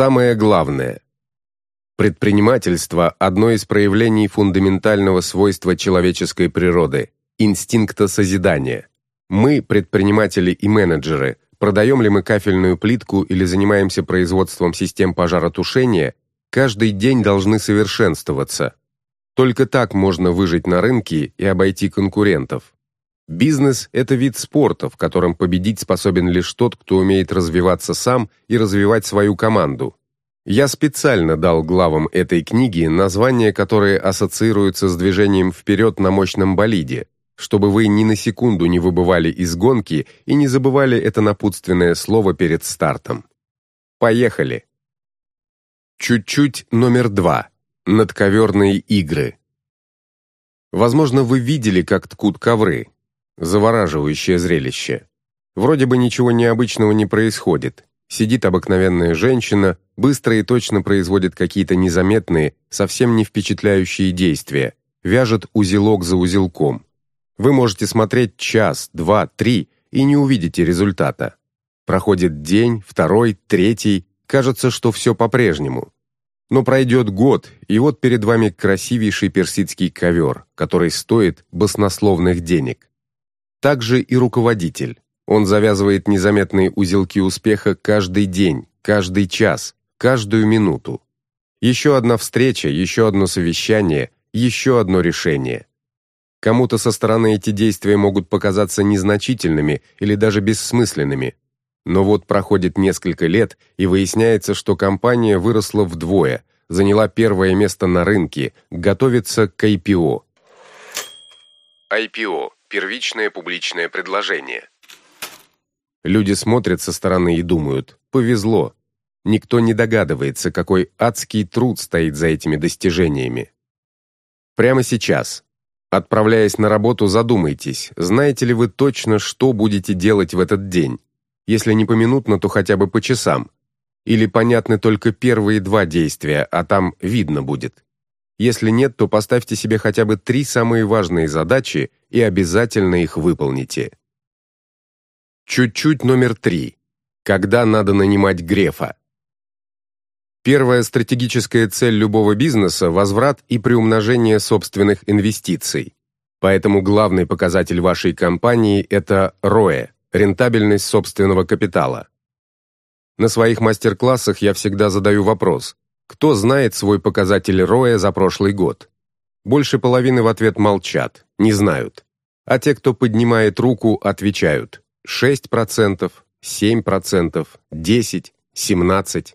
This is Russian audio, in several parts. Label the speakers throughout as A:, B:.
A: самое главное. Предпринимательство – одно из проявлений фундаментального свойства человеческой природы – инстинкта созидания. Мы, предприниматели и менеджеры, продаем ли мы кафельную плитку или занимаемся производством систем пожаротушения, каждый день должны совершенствоваться. Только так можно выжить на рынке и обойти конкурентов. Бизнес – это вид спорта, в котором победить способен лишь тот, кто умеет развиваться сам и развивать свою команду. Я специально дал главам этой книги названия, которые ассоциируются с движением вперед на мощном болиде, чтобы вы ни на секунду не выбывали из гонки и не забывали это напутственное слово перед стартом. Поехали! Чуть-чуть номер два. Надковерные игры. Возможно, вы видели, как ткут ковры. Завораживающее зрелище. Вроде бы ничего необычного не происходит. Сидит обыкновенная женщина, быстро и точно производит какие-то незаметные, совсем не впечатляющие действия, вяжет узелок за узелком. Вы можете смотреть час, два, три и не увидите результата. Проходит день, второй, третий, кажется, что все по-прежнему. Но пройдет год, и вот перед вами красивейший персидский ковер, который стоит баснословных денег. Также и руководитель. Он завязывает незаметные узелки успеха каждый день, каждый час, каждую минуту. Еще одна встреча, еще одно совещание, еще одно решение. Кому-то со стороны эти действия могут показаться незначительными или даже бессмысленными. Но вот проходит несколько лет, и выясняется, что компания выросла вдвое, заняла первое место на рынке, готовится к IPO. IPO – первичное публичное предложение. Люди смотрят со стороны и думают «повезло». Никто не догадывается, какой адский труд стоит за этими достижениями. Прямо сейчас, отправляясь на работу, задумайтесь, знаете ли вы точно, что будете делать в этот день? Если не поминутно, то хотя бы по часам. Или понятны только первые два действия, а там видно будет. Если нет, то поставьте себе хотя бы три самые важные задачи и обязательно их выполните. Чуть-чуть номер три. Когда надо нанимать Грефа? Первая стратегическая цель любого бизнеса – возврат и приумножение собственных инвестиций. Поэтому главный показатель вашей компании – это ROE – рентабельность собственного капитала. На своих мастер-классах я всегда задаю вопрос – кто знает свой показатель ROE за прошлый год? Больше половины в ответ молчат, не знают. А те, кто поднимает руку, отвечают 6%, 7%, 10%, 17%.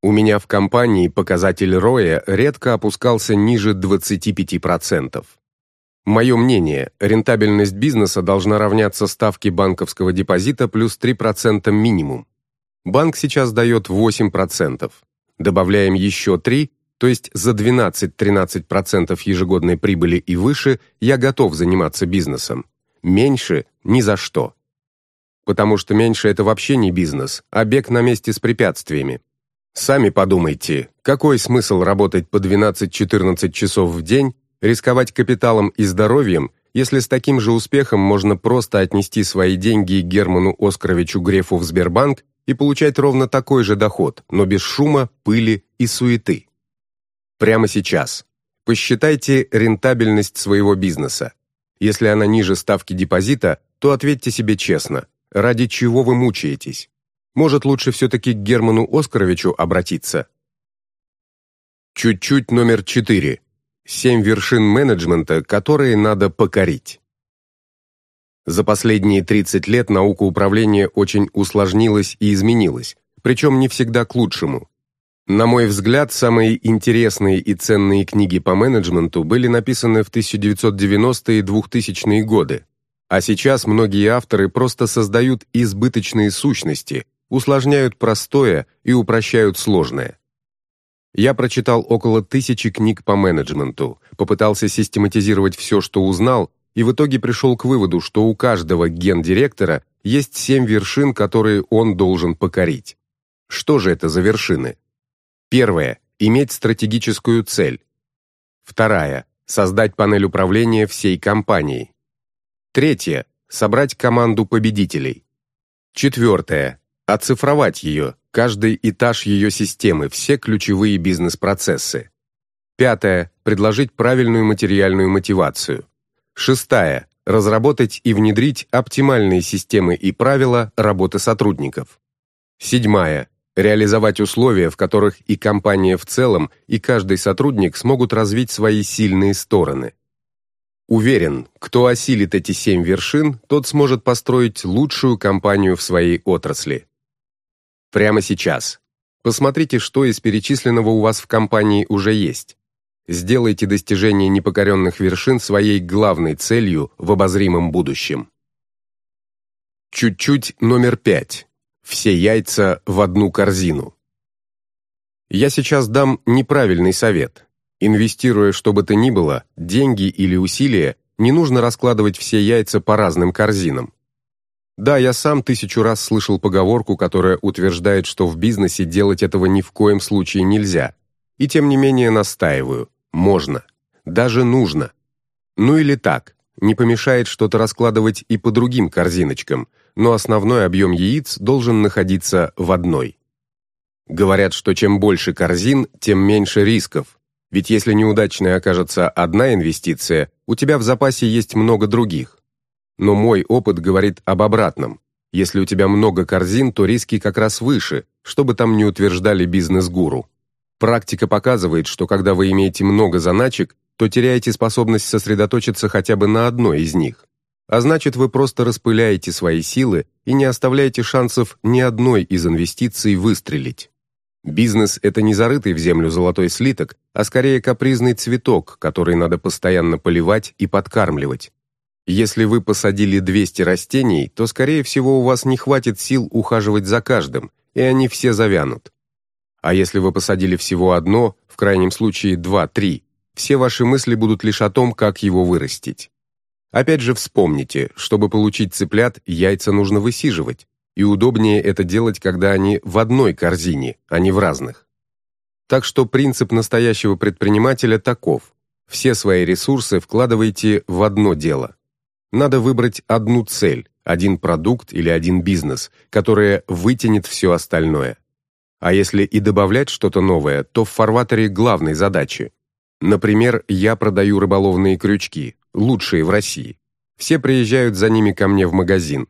A: У меня в компании показатель роя редко опускался ниже 25%. Мое мнение, рентабельность бизнеса должна равняться ставке банковского депозита плюс 3% минимум. Банк сейчас дает 8%. Добавляем еще 3, то есть за 12-13% ежегодной прибыли и выше я готов заниматься бизнесом. Меньше – ни за что потому что меньше это вообще не бизнес, а бег на месте с препятствиями. Сами подумайте, какой смысл работать по 12-14 часов в день, рисковать капиталом и здоровьем, если с таким же успехом можно просто отнести свои деньги Герману Оскаровичу Грефу в Сбербанк и получать ровно такой же доход, но без шума, пыли и суеты. Прямо сейчас. Посчитайте рентабельность своего бизнеса. Если она ниже ставки депозита, то ответьте себе честно – Ради чего вы мучаетесь? Может, лучше все-таки к Герману Оскаровичу обратиться? Чуть-чуть номер четыре. Семь вершин менеджмента, которые надо покорить. За последние 30 лет наука управления очень усложнилась и изменилась, причем не всегда к лучшему. На мой взгляд, самые интересные и ценные книги по менеджменту были написаны в 1990-е и 2000-е годы. А сейчас многие авторы просто создают избыточные сущности, усложняют простое и упрощают сложное. Я прочитал около тысячи книг по менеджменту, попытался систематизировать все, что узнал, и в итоге пришел к выводу, что у каждого гендиректора есть семь вершин, которые он должен покорить. Что же это за вершины? Первое – иметь стратегическую цель. Вторая – создать панель управления всей компанией. Третье. Собрать команду победителей. Четвертое. Оцифровать ее, каждый этаж ее системы, все ключевые бизнес-процессы. Пятое. Предложить правильную материальную мотивацию. Шестая. Разработать и внедрить оптимальные системы и правила работы сотрудников. Седьмая. Реализовать условия, в которых и компания в целом, и каждый сотрудник смогут развить свои сильные стороны. Уверен, кто осилит эти семь вершин, тот сможет построить лучшую компанию в своей отрасли. Прямо сейчас. Посмотрите, что из перечисленного у вас в компании уже есть. Сделайте достижение непокоренных вершин своей главной целью в обозримом будущем. Чуть-чуть номер пять. Все яйца в одну корзину. Я сейчас дам неправильный совет. Инвестируя что бы то ни было, деньги или усилия, не нужно раскладывать все яйца по разным корзинам. Да, я сам тысячу раз слышал поговорку, которая утверждает, что в бизнесе делать этого ни в коем случае нельзя. И тем не менее настаиваю. Можно. Даже нужно. Ну или так. Не помешает что-то раскладывать и по другим корзиночкам, но основной объем яиц должен находиться в одной. Говорят, что чем больше корзин, тем меньше рисков. Ведь если неудачной окажется одна инвестиция, у тебя в запасе есть много других. Но мой опыт говорит об обратном. Если у тебя много корзин, то риски как раз выше, что бы там ни утверждали бизнес-гуру. Практика показывает, что когда вы имеете много заначек, то теряете способность сосредоточиться хотя бы на одной из них. А значит, вы просто распыляете свои силы и не оставляете шансов ни одной из инвестиций выстрелить. Бизнес – это не зарытый в землю золотой слиток, а скорее капризный цветок, который надо постоянно поливать и подкармливать. Если вы посадили 200 растений, то, скорее всего, у вас не хватит сил ухаживать за каждым, и они все завянут. А если вы посадили всего одно, в крайнем случае два-три, все ваши мысли будут лишь о том, как его вырастить. Опять же вспомните, чтобы получить цыплят, яйца нужно высиживать, и удобнее это делать, когда они в одной корзине, а не в разных. Так что принцип настоящего предпринимателя таков. Все свои ресурсы вкладывайте в одно дело. Надо выбрать одну цель, один продукт или один бизнес, которая вытянет все остальное. А если и добавлять что-то новое, то в фарватере главной задачи. Например, я продаю рыболовные крючки, лучшие в России. Все приезжают за ними ко мне в магазин.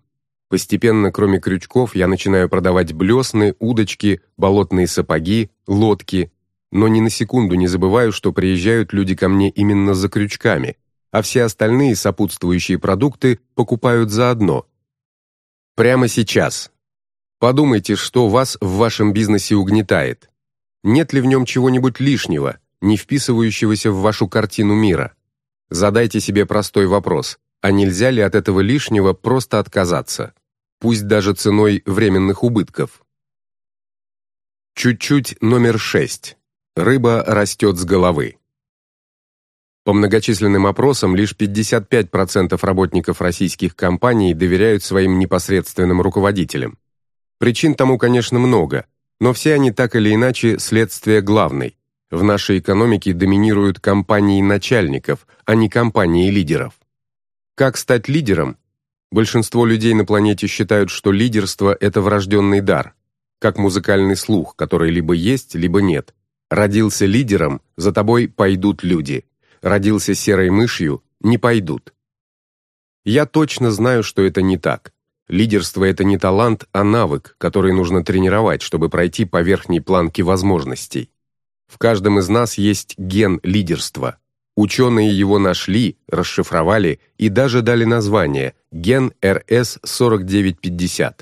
A: Постепенно, кроме крючков, я начинаю продавать блесны, удочки, болотные сапоги, лодки. Но ни на секунду не забываю, что приезжают люди ко мне именно за крючками – а все остальные сопутствующие продукты покупают заодно. Прямо сейчас. Подумайте, что вас в вашем бизнесе угнетает. Нет ли в нем чего-нибудь лишнего, не вписывающегося в вашу картину мира? Задайте себе простой вопрос, а нельзя ли от этого лишнего просто отказаться? Пусть даже ценой временных убытков. Чуть-чуть номер шесть. Рыба растет с головы. По многочисленным опросам, лишь 55% работников российских компаний доверяют своим непосредственным руководителям. Причин тому, конечно, много, но все они так или иначе следствие главной. В нашей экономике доминируют компании начальников, а не компании лидеров. Как стать лидером? Большинство людей на планете считают, что лидерство – это врожденный дар, как музыкальный слух, который либо есть, либо нет. Родился лидером, за тобой пойдут люди родился серой мышью, не пойдут. Я точно знаю, что это не так. Лидерство – это не талант, а навык, который нужно тренировать, чтобы пройти по верхней планке возможностей. В каждом из нас есть ген лидерства. Ученые его нашли, расшифровали и даже дали название – ген РС-4950.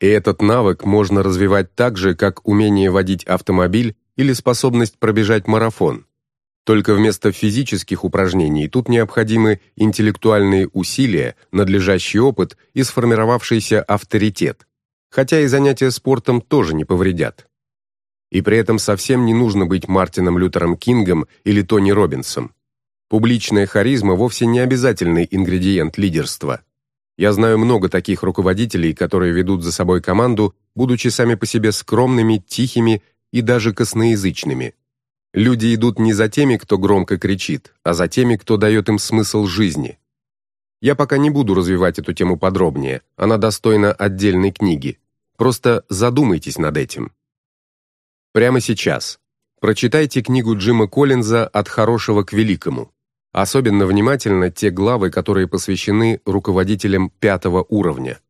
A: И этот навык можно развивать так же, как умение водить автомобиль или способность пробежать марафон. Только вместо физических упражнений тут необходимы интеллектуальные усилия, надлежащий опыт и сформировавшийся авторитет. Хотя и занятия спортом тоже не повредят. И при этом совсем не нужно быть Мартином Лютером Кингом или Тони Робинсом. Публичная харизма вовсе не обязательный ингредиент лидерства. Я знаю много таких руководителей, которые ведут за собой команду, будучи сами по себе скромными, тихими и даже косноязычными. Люди идут не за теми, кто громко кричит, а за теми, кто дает им смысл жизни. Я пока не буду развивать эту тему подробнее, она достойна отдельной книги. Просто задумайтесь над этим. Прямо сейчас. Прочитайте книгу Джима Коллинза «От хорошего к великому». Особенно внимательно те главы, которые посвящены руководителям пятого уровня.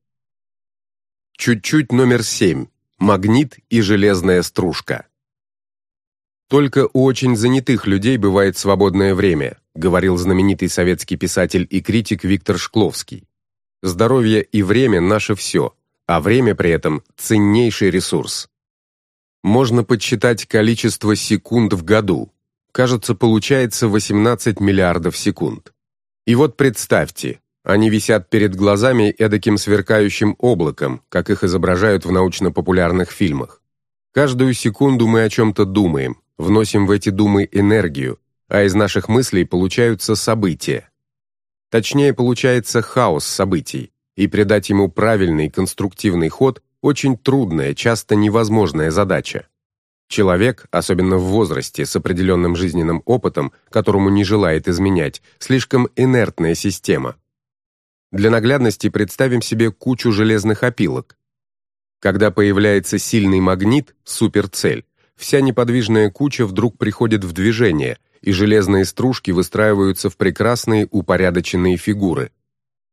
A: Чуть-чуть номер семь. Магнит и железная стружка. Только у очень занятых людей бывает свободное время, говорил знаменитый советский писатель и критик Виктор Шкловский. Здоровье и время наше все, а время при этом ценнейший ресурс. Можно подсчитать количество секунд в году. Кажется, получается 18 миллиардов секунд. И вот представьте, они висят перед глазами эдаким сверкающим облаком, как их изображают в научно-популярных фильмах. Каждую секунду мы о чем-то думаем, вносим в эти думы энергию, а из наших мыслей получаются события. Точнее, получается хаос событий, и придать ему правильный конструктивный ход очень трудная, часто невозможная задача. Человек, особенно в возрасте, с определенным жизненным опытом, которому не желает изменять, слишком инертная система. Для наглядности представим себе кучу железных опилок. Когда появляется сильный магнит, суперцель, вся неподвижная куча вдруг приходит в движение, и железные стружки выстраиваются в прекрасные упорядоченные фигуры.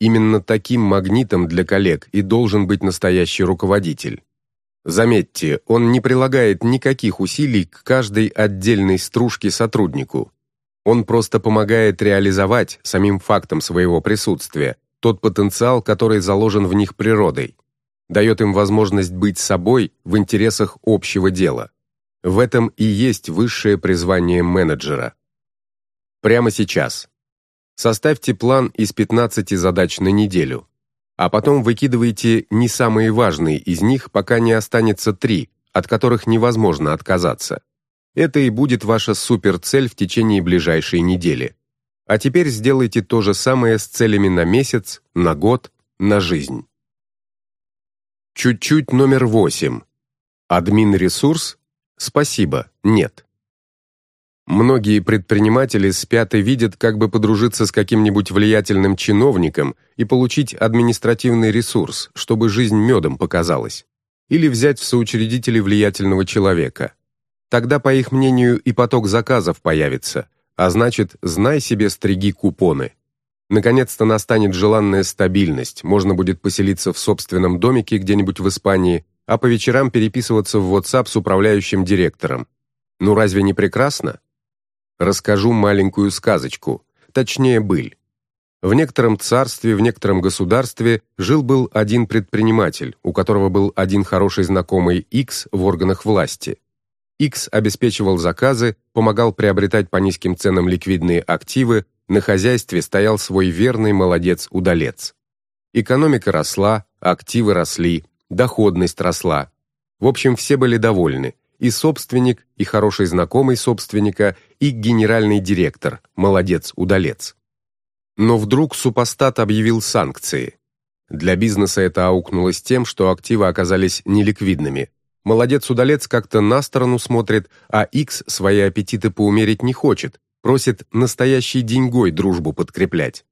A: Именно таким магнитом для коллег и должен быть настоящий руководитель. Заметьте, он не прилагает никаких усилий к каждой отдельной стружке сотруднику. Он просто помогает реализовать самим фактом своего присутствия тот потенциал, который заложен в них природой. Дает им возможность быть собой в интересах общего дела. В этом и есть высшее призвание менеджера. Прямо сейчас. Составьте план из 15 задач на неделю, а потом выкидывайте не самые важные из них, пока не останется три, от которых невозможно отказаться. Это и будет ваша суперцель в течение ближайшей недели. А теперь сделайте то же самое с целями на месяц, на год, на жизнь. Чуть-чуть номер восемь. Админ-ресурс Спасибо, нет. Многие предприниматели спят и видят, как бы подружиться с каким-нибудь влиятельным чиновником и получить административный ресурс, чтобы жизнь медом показалась. Или взять в соучредители влиятельного человека. Тогда, по их мнению, и поток заказов появится, а значит, знай себе, стриги купоны. Наконец-то настанет желанная стабильность, можно будет поселиться в собственном домике где-нибудь в Испании а по вечерам переписываться в WhatsApp с управляющим директором. Ну разве не прекрасно? Расскажу маленькую сказочку, точнее быль. В некотором царстве, в некотором государстве жил-был один предприниматель, у которого был один хороший знакомый X в органах власти. X обеспечивал заказы, помогал приобретать по низким ценам ликвидные активы, на хозяйстве стоял свой верный молодец-удалец. Экономика росла, активы росли, доходность росла. В общем, все были довольны. И собственник, и хороший знакомый собственника, и генеральный директор, молодец-удалец. Но вдруг супостат объявил санкции. Для бизнеса это аукнулось тем, что активы оказались неликвидными. Молодец-удалец как-то на сторону смотрит, а X свои аппетиты поумерить не хочет, просит настоящей деньгой дружбу подкреплять.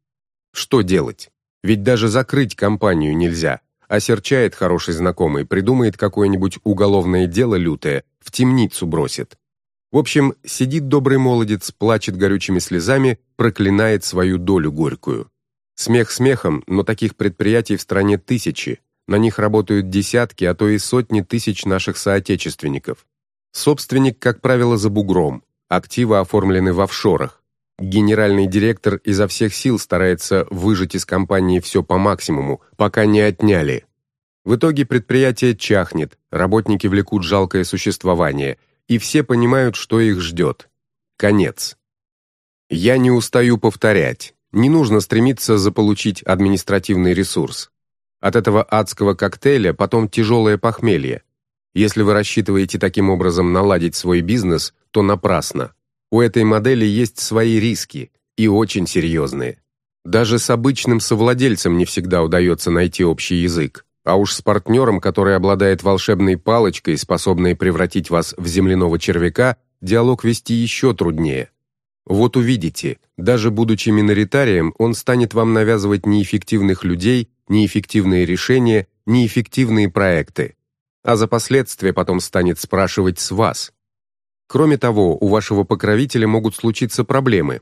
A: Что делать? Ведь даже закрыть компанию нельзя, осерчает хороший знакомый, придумает какое-нибудь уголовное дело лютое, в темницу бросит. В общем, сидит добрый молодец, плачет горючими слезами, проклинает свою долю горькую. Смех смехом, но таких предприятий в стране тысячи. На них работают десятки, а то и сотни тысяч наших соотечественников. Собственник, как правило, за бугром. Активы оформлены в офшорах. Генеральный директор изо всех сил старается выжать из компании все по максимуму, пока не отняли. В итоге предприятие чахнет, работники влекут жалкое существование, и все понимают, что их ждет. Конец. Я не устаю повторять. Не нужно стремиться заполучить административный ресурс. От этого адского коктейля потом тяжелое похмелье. Если вы рассчитываете таким образом наладить свой бизнес, то напрасно. У этой модели есть свои риски, и очень серьезные. Даже с обычным совладельцем не всегда удается найти общий язык, а уж с партнером, который обладает волшебной палочкой, способной превратить вас в земляного червяка, диалог вести еще труднее. Вот увидите, даже будучи миноритарием, он станет вам навязывать неэффективных людей, неэффективные решения, неэффективные проекты. а за последствия потом станет спрашивать с вас. Кроме того, у вашего покровителя могут случиться проблемы.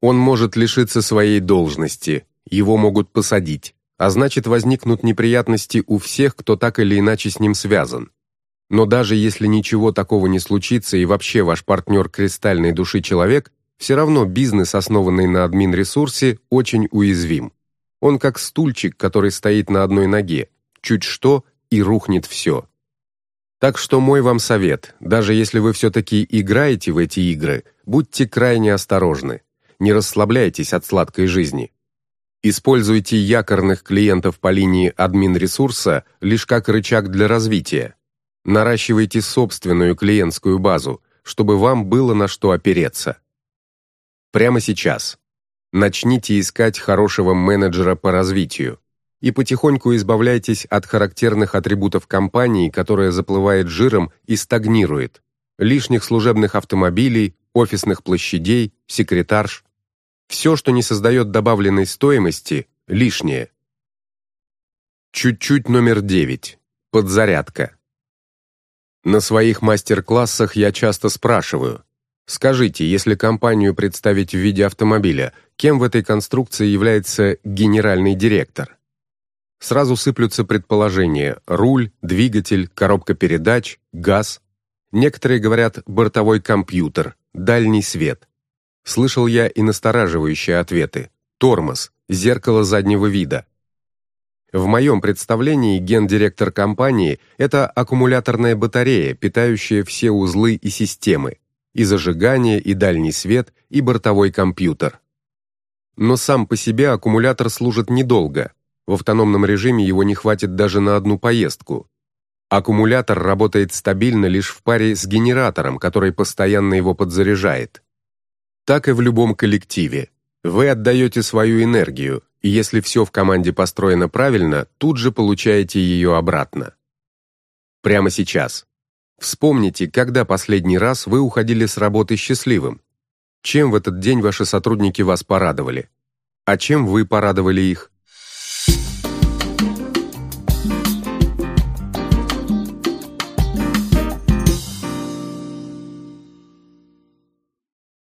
A: Он может лишиться своей должности, его могут посадить, а значит возникнут неприятности у всех, кто так или иначе с ним связан. Но даже если ничего такого не случится и вообще ваш партнер кристальной души человек, все равно бизнес, основанный на админ-ресурсе, очень уязвим. Он как стульчик, который стоит на одной ноге. Чуть что, и рухнет все. Так что мой вам совет, даже если вы все-таки играете в эти игры, будьте крайне осторожны. Не расслабляйтесь от сладкой жизни. Используйте якорных клиентов по линии админ-ресурса лишь как рычаг для развития. Наращивайте собственную клиентскую базу, чтобы вам было на что опереться. Прямо сейчас. Начните искать хорошего менеджера по развитию и потихоньку избавляйтесь от характерных атрибутов компании, которая заплывает жиром и стагнирует. Лишних служебных автомобилей, офисных площадей, секретарш. Все, что не создает добавленной стоимости, лишнее. Чуть-чуть номер девять. Подзарядка. На своих мастер-классах я часто спрашиваю, скажите, если компанию представить в виде автомобиля, кем в этой конструкции является генеральный директор? Сразу сыплются предположения: руль, двигатель, коробка передач, газ. Некоторые говорят бортовой компьютер, дальний свет. Слышал я и настораживающие ответы: тормоз, зеркало заднего вида. В моем представлении гендиректор компании это аккумуляторная батарея, питающая все узлы и системы: и зажигание, и дальний свет, и бортовой компьютер. Но сам по себе аккумулятор служит недолго. В автономном режиме его не хватит даже на одну поездку. Аккумулятор работает стабильно лишь в паре с генератором, который постоянно его подзаряжает. Так и в любом коллективе. Вы отдаете свою энергию, и если все в команде построено правильно, тут же получаете ее обратно. Прямо сейчас. Вспомните, когда последний раз вы уходили с работы счастливым. Чем в этот день ваши сотрудники вас порадовали? А чем вы порадовали их?